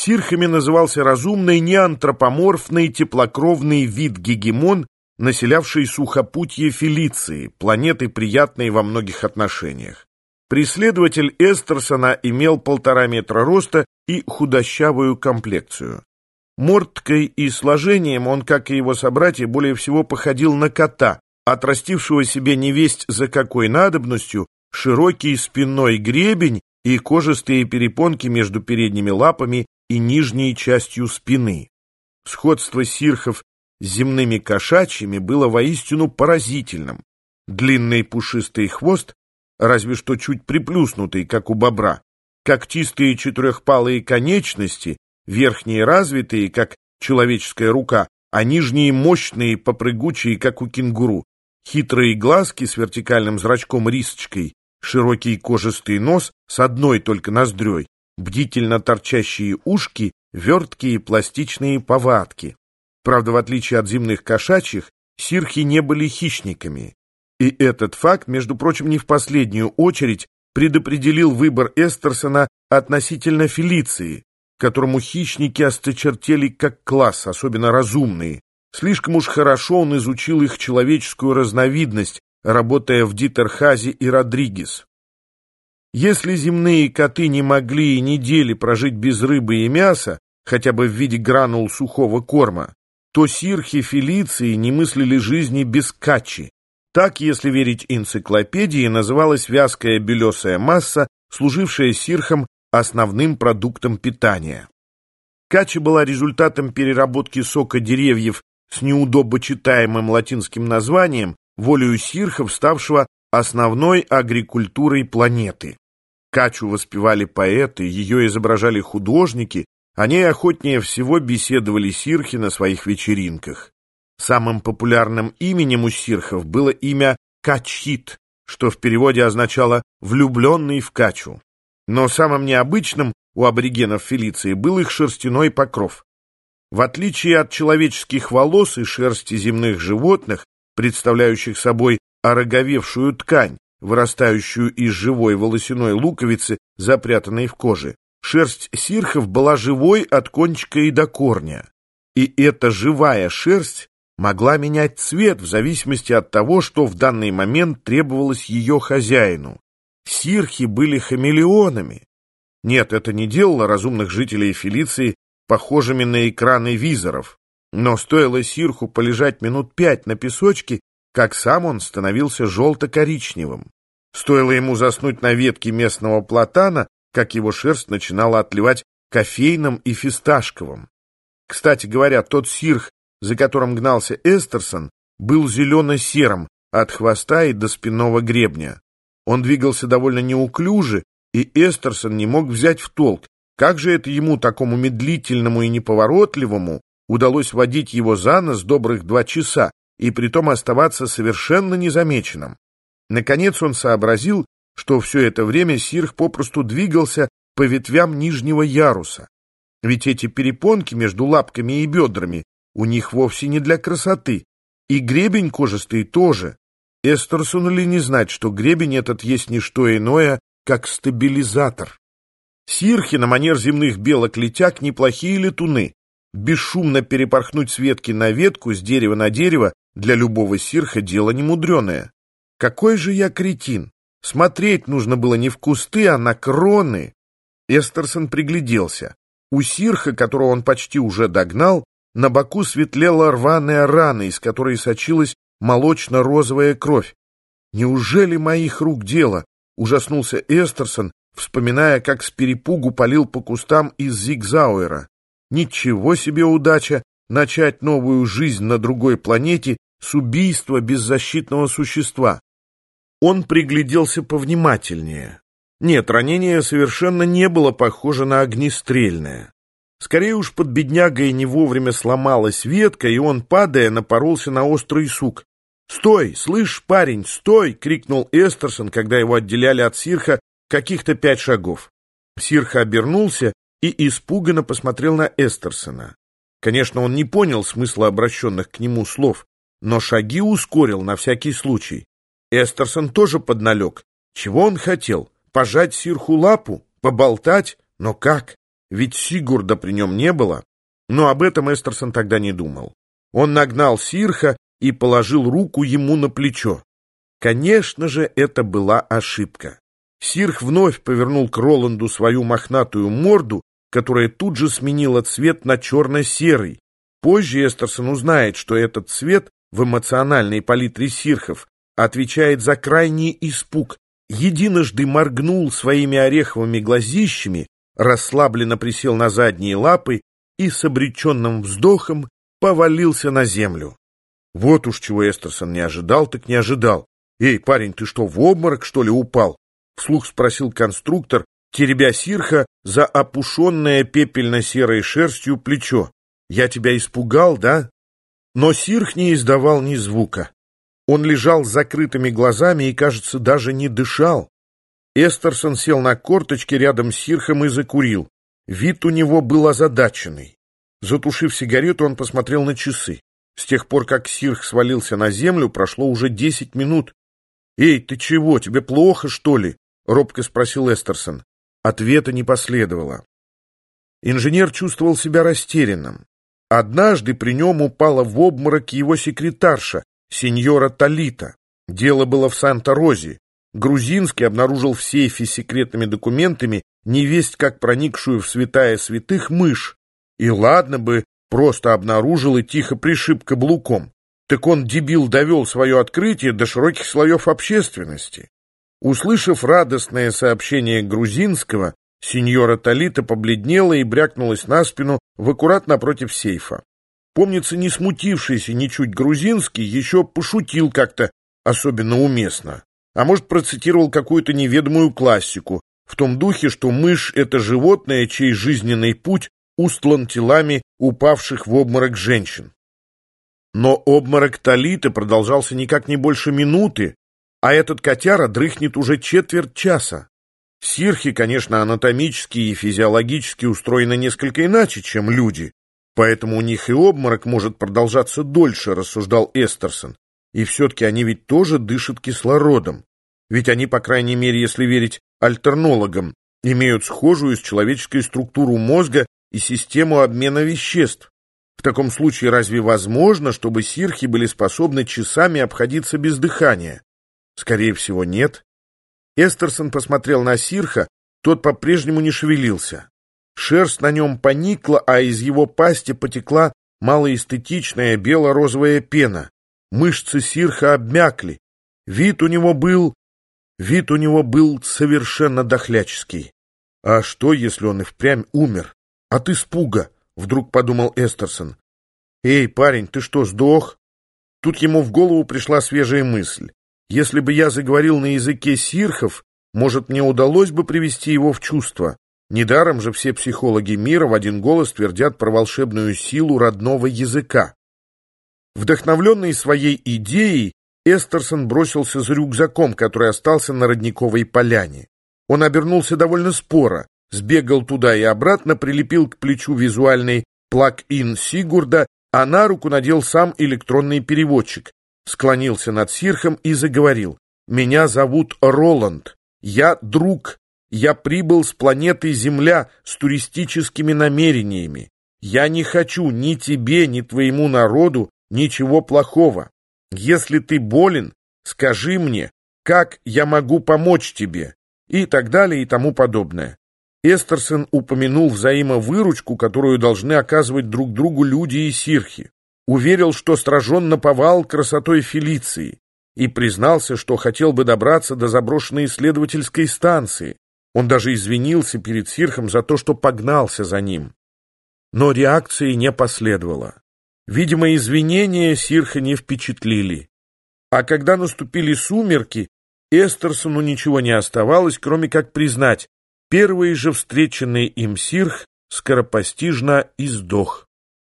Сирхами назывался разумный неантропоморфный теплокровный вид гегемон, населявший сухопутье Фелиции, планеты, приятной во многих отношениях. Преследователь Эстерсона имел полтора метра роста и худощавую комплекцию. Мордкой и сложением он, как и его собратья, более всего походил на кота, отрастившего себе невесть за какой надобностью широкий спинной гребень и кожистые перепонки между передними лапами и нижней частью спины. Сходство сирхов с земными кошачьими было воистину поразительным. Длинный пушистый хвост разве что чуть приплюснутый, как у бобра. Когтистые четырехпалые конечности, верхние развитые, как человеческая рука, а нижние мощные, попрыгучие, как у кенгуру. Хитрые глазки с вертикальным зрачком-рисочкой, широкий кожистый нос с одной только ноздрёй, бдительно торчащие ушки, верткие пластичные повадки. Правда, в отличие от земных кошачьих, сирхи не были хищниками. И этот факт, между прочим, не в последнюю очередь предопределил выбор Эстерсона относительно Фелиции, которому хищники осточертели как класс, особенно разумные. Слишком уж хорошо он изучил их человеческую разновидность, работая в Дитерхазе и Родригес. Если земные коты не могли и недели прожить без рыбы и мяса, хотя бы в виде гранул сухого корма, то сирхи Фелиции не мыслили жизни без качи, так, если верить энциклопедии, называлась вязкая белесая масса, служившая сирхом основным продуктом питания. Кача была результатом переработки сока деревьев с неудобочитаемым латинским названием, волею сирхов, ставшего основной агрикультурой планеты. Качу воспевали поэты, ее изображали художники, о ней охотнее всего беседовали сирхи на своих вечеринках. Самым популярным именем у сирхов было имя Качхит, что в переводе означало «влюбленный в Качу». Но самым необычным у аборигенов Фелиции был их шерстяной покров. В отличие от человеческих волос и шерсти земных животных, представляющих собой ороговевшую ткань, вырастающую из живой волосяной луковицы, запрятанной в коже, шерсть сирхов была живой от кончика и до корня. И эта живая шерсть могла менять цвет в зависимости от того, что в данный момент требовалось ее хозяину. Сирхи были хамелеонами. Нет, это не делало разумных жителей Фелиции похожими на экраны визоров. Но стоило Сирху полежать минут пять на песочке, как сам он становился желто-коричневым. Стоило ему заснуть на ветке местного платана, как его шерсть начинала отливать кофейным и фисташковым. Кстати говоря, тот сирх, за которым гнался Эстерсон, был зелено-серым от хвоста и до спинного гребня. Он двигался довольно неуклюже, и Эстерсон не мог взять в толк, как же это ему, такому медлительному и неповоротливому, удалось водить его за нос добрых два часа и притом оставаться совершенно незамеченным. Наконец он сообразил, что все это время Сирх попросту двигался по ветвям нижнего яруса. Ведь эти перепонки между лапками и бедрами у них вовсе не для красоты. И гребень кожистый тоже. Эстерсону ли не знать, что гребень этот есть не что иное, как стабилизатор. Сирхи на манер земных белок-летяг неплохие летуны. Бесшумно перепорхнуть с ветки на ветку, с дерева на дерево для любого сирха дело немудреное. Какой же я кретин! Смотреть нужно было не в кусты, а на кроны. Эстерсон пригляделся. У сирха, которого он почти уже догнал, на боку светлела рваная рана, из которой сочилась молочно-розовая кровь. «Неужели моих рук дело?» — ужаснулся Эстерсон, вспоминая, как с перепугу полил по кустам из Зигзауэра. «Ничего себе удача начать новую жизнь на другой планете с убийства беззащитного существа!» Он пригляделся повнимательнее. Нет, ранение совершенно не было похоже на огнестрельное. Скорее уж под беднягой не вовремя сломалась ветка, и он, падая, напоролся на острый сук. «Стой! Слышь, парень, стой!» — крикнул Эстерсон, когда его отделяли от Сирха каких-то пять шагов. Сирха обернулся и испуганно посмотрел на Эстерсона. Конечно, он не понял смысла обращенных к нему слов, но шаги ускорил на всякий случай. Эстерсон тоже подналег. Чего он хотел? Пожать Сирху лапу? Поболтать? Но как? ведь Сигурда при нем не было. Но об этом Эстерсон тогда не думал. Он нагнал Сирха и положил руку ему на плечо. Конечно же, это была ошибка. Сирх вновь повернул к Роланду свою мохнатую морду, которая тут же сменила цвет на черно-серый. Позже Эстерсон узнает, что этот цвет в эмоциональной палитре Сирхов отвечает за крайний испуг. Единожды моргнул своими ореховыми глазищами, расслабленно присел на задние лапы и с обреченным вздохом повалился на землю. Вот уж чего Эстерсон не ожидал, так не ожидал. «Эй, парень, ты что, в обморок, что ли, упал?» — вслух спросил конструктор, теребя сирха за опушенное пепельно-серой шерстью плечо. «Я тебя испугал, да?» Но сирх не издавал ни звука. Он лежал с закрытыми глазами и, кажется, даже не дышал. Эстерсон сел на корточки рядом с сирхом и закурил. Вид у него был озадаченный. Затушив сигарету, он посмотрел на часы. С тех пор, как сирх свалился на землю, прошло уже десять минут. «Эй, ты чего, тебе плохо, что ли?» — робко спросил Эстерсон. Ответа не последовало. Инженер чувствовал себя растерянным. Однажды при нем упала в обморок его секретарша, сеньора Талита. Дело было в Санта-Розе. Грузинский обнаружил в сейфе с секретными документами невесть как проникшую в святая святых мышь. И ладно бы, просто обнаружил и тихо пришиб каблуком. Так он, дебил, довел свое открытие до широких слоев общественности. Услышав радостное сообщение грузинского, сеньора Талита побледнела и брякнулась на спину в аккурат напротив сейфа. Помнится, не смутившийся ничуть грузинский еще пошутил как-то особенно уместно. А может, процитировал какую-то неведомую классику, в том духе, что мышь — это животное, чей жизненный путь устлан телами упавших в обморок женщин. Но обморок Талиты продолжался никак не больше минуты, а этот котяра дрыхнет уже четверть часа. Сирхи, конечно, анатомически и физиологически устроены несколько иначе, чем люди, поэтому у них и обморок может продолжаться дольше, рассуждал Эстерсон. И все-таки они ведь тоже дышат кислородом. Ведь они, по крайней мере, если верить альтернологам, имеют схожую с человеческой структуру мозга и систему обмена веществ. В таком случае разве возможно, чтобы сирхи были способны часами обходиться без дыхания? Скорее всего, нет. Эстерсон посмотрел на сирха, тот по-прежнему не шевелился. Шерсть на нем поникла, а из его пасти потекла малоэстетичная бело-розовая пена. Мышцы сирха обмякли. Вид у него был... Вид у него был совершенно дохляческий. А что, если он и впрямь умер? От испуга, вдруг подумал Эстерсон. Эй, парень, ты что, сдох? Тут ему в голову пришла свежая мысль. Если бы я заговорил на языке сирхов, может, мне удалось бы привести его в чувство. Недаром же все психологи мира в один голос твердят про волшебную силу родного языка. Вдохновленный своей идеей, Эстерсон бросился за рюкзаком, который остался на родниковой поляне. Он обернулся довольно споро, сбегал туда и обратно, прилепил к плечу визуальный плаг-ин Сигурда, а на руку надел сам электронный переводчик, склонился над Сирхом и заговорил. «Меня зовут Роланд. Я друг. Я прибыл с планеты Земля с туристическими намерениями. Я не хочу ни тебе, ни твоему народу ничего плохого. Если ты болен, скажи мне, как я могу помочь тебе?» И так далее и тому подобное. Эстерсон упомянул взаимовыручку, которую должны оказывать друг другу люди и сирхи. Уверил, что сражен наповал красотой Фелиции и признался, что хотел бы добраться до заброшенной исследовательской станции. Он даже извинился перед Сирхом за то, что погнался за ним. Но реакции не последовало. Видимо, извинения Сирха не впечатлили. А когда наступили сумерки, Эстерсону ничего не оставалось, кроме как признать, Первый же встреченный им сирх скоропостижно издох.